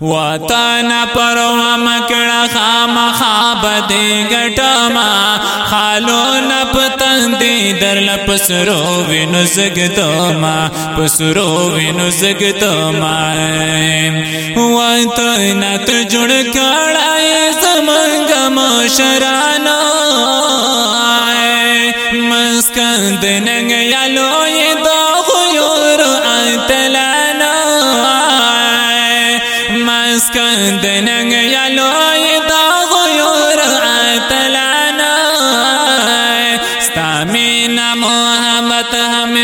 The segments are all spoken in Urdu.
وطن پروا مکڑا خام خواب دے گٹما، خالو نپ تندی در لپسرو وینو زگدو ما پسرو وینو زگدو ما وطن ت جڑ کڑائے زمنگ شرا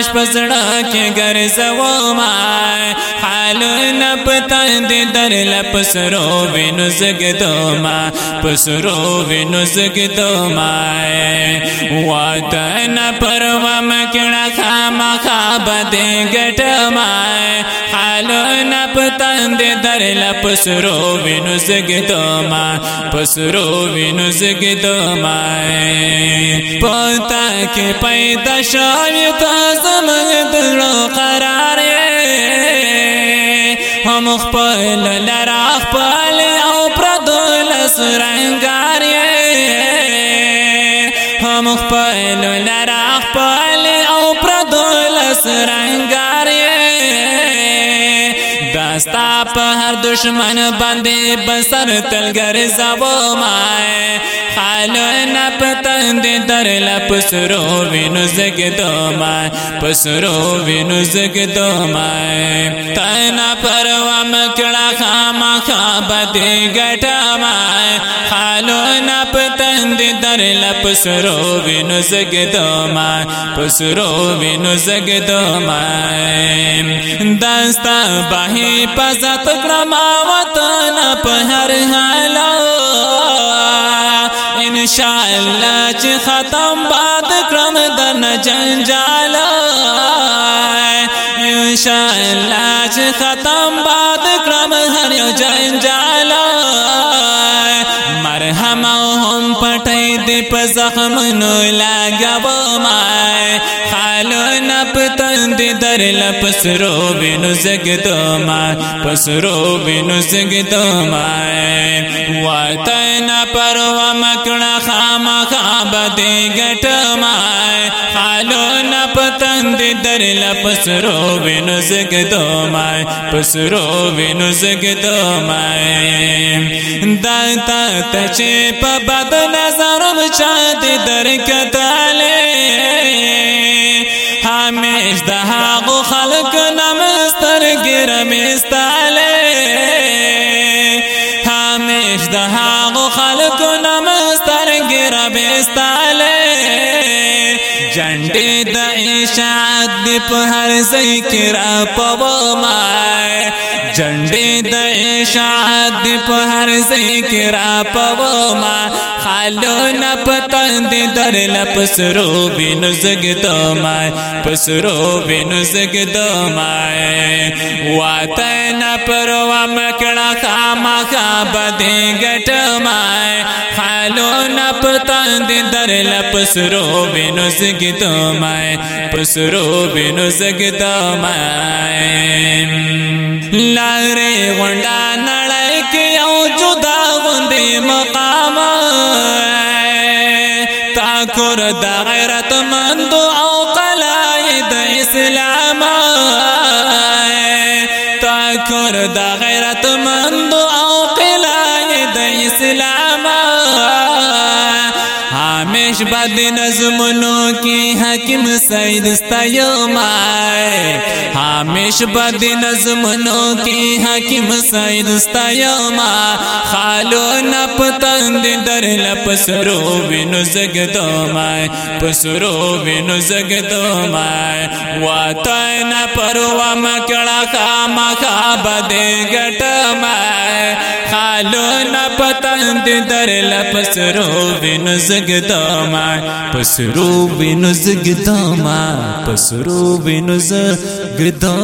ہمیش پسڑا کے گر زو مائے حال نپ تند در لپسرو بینو زگدو ما پسرو بینو زگدو مائے واتن پروا کڑا خام خواب دے گٹ مائے نپ تند در لپسرو بینو زگدو پسرو بینو زگدو مائے پوتا کے پیدا شاوی تا زمگ دلو قرار ہم خپل لرا خپل او پردول سرنگار ہم خپل لرا خپل او پردول سرنگار داستا په هر دشمن باندې بسر تلګر زو مای خالو نه پتن دې در لپسرو وینو زګ دو مای پسرو وینو زګ دو مای تنا پروا مکړه خامہ خاب دې ګټ مای خالو نه پتن دې در لپسرو وینو زګ دو مای پسرو وینو زګ دو مای داستا باه پزت کرما وطن پہر حالا۔ انشاءاللہ چی ختم باد کرم دن جنجالا۔ انشاءاللہ چی ختم باد کرم ہر یو جنجالا۔ مرحم ہم پٹھائی دی پا تند در لپسرو بینو زگ دو مائے پسرو بینو زگ دو مائے واتن پروا مکڑا خام خواب دے گٹ مائے خالو نپ تند در لپسرو بینو زگ دو مائے پسرو بینو زگ دو مائے داتا تچے پا بد نظرم چاند در کتالے۔ ہمیش دہا گو خلق نمستر گرم استالے ہمیش دہا گو خلق نمستر گرم استالے جنڈی دا اشاعت ہر پہر ذکر پو مائے۔ جنڈی دا اشاعت دی پہر ذکر پو مائے خالو نپتن در لپسرو بینو زگ دو مائے پسرو بینو زگ دو مائے واتن پروا مکڑا خاما خواب دی گٹ مائے خالو نپتن در لپسرو بینو زگ دو مائے پسرو بینو زگ دو مائے لارے غنڈا نڑائی کی او جدا غندی مقام تاکر دا غیرت مندو او قلائد اسلام تاکر دا غیرت مندو او قلائد اسلام ہمیش بد نظمنوں کی حکم سید استیو مائے ہمیش بد نظمنوں کی حکم سید استیو خالو نپ تند در لپسرو بینو زگ دو مائے پسرو بینو زگ دو مائے واتن پروا مکڑا خاما خواب دے گٹ مائے خالو نپ تند در لپسرو بینو زگ دما پسرو بینو زگ دما پسرو بینو زگ گدا